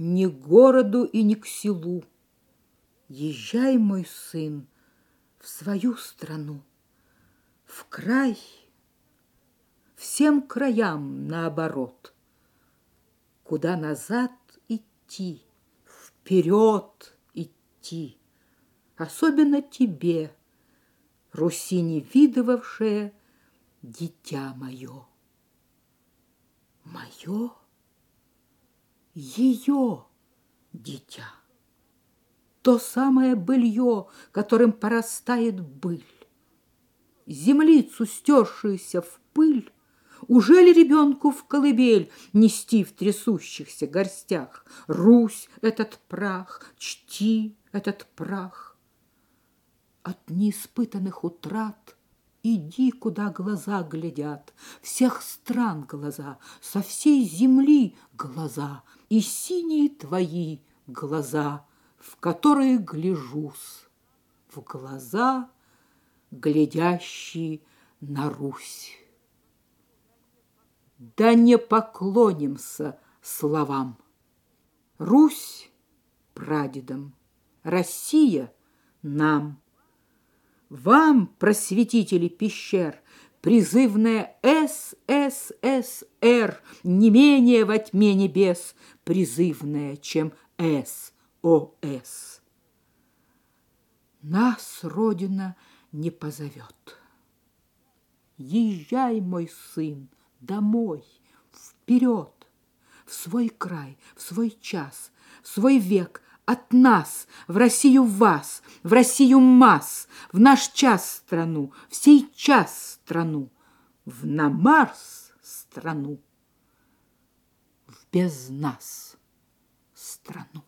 ни к городу и ни к селу. Езжай, мой сын, в свою страну, в край, всем краям наоборот. Куда назад идти, вперед идти, особенно тебе, Руси не видывавшее дитя мое. Мое, ее дитя то самое былье, которым порастает быль. Землицу, стершуюся в пыль, уже ли ребенку в колыбель нести в трясущихся горстях? Русь этот прах, чти этот прах. От неиспытанных утрат Иди, куда глаза глядят, всех стран глаза, со всей земли глаза и синие твои глаза — в которые гляжусь, в глаза, глядящие на Русь. Да не поклонимся словам. Русь прадедам, Россия нам. Вам, просветители пещер, призывная СССР, не менее во тьме небес, призывная, чем С о.С. Нас Родина не позовет. Езжай, мой сын, домой, вперед, в свой край, в свой час, в свой век, от нас, в Россию вас, в Россию масс, в наш час страну, в сей час страну, в на Марс страну, в без нас страну.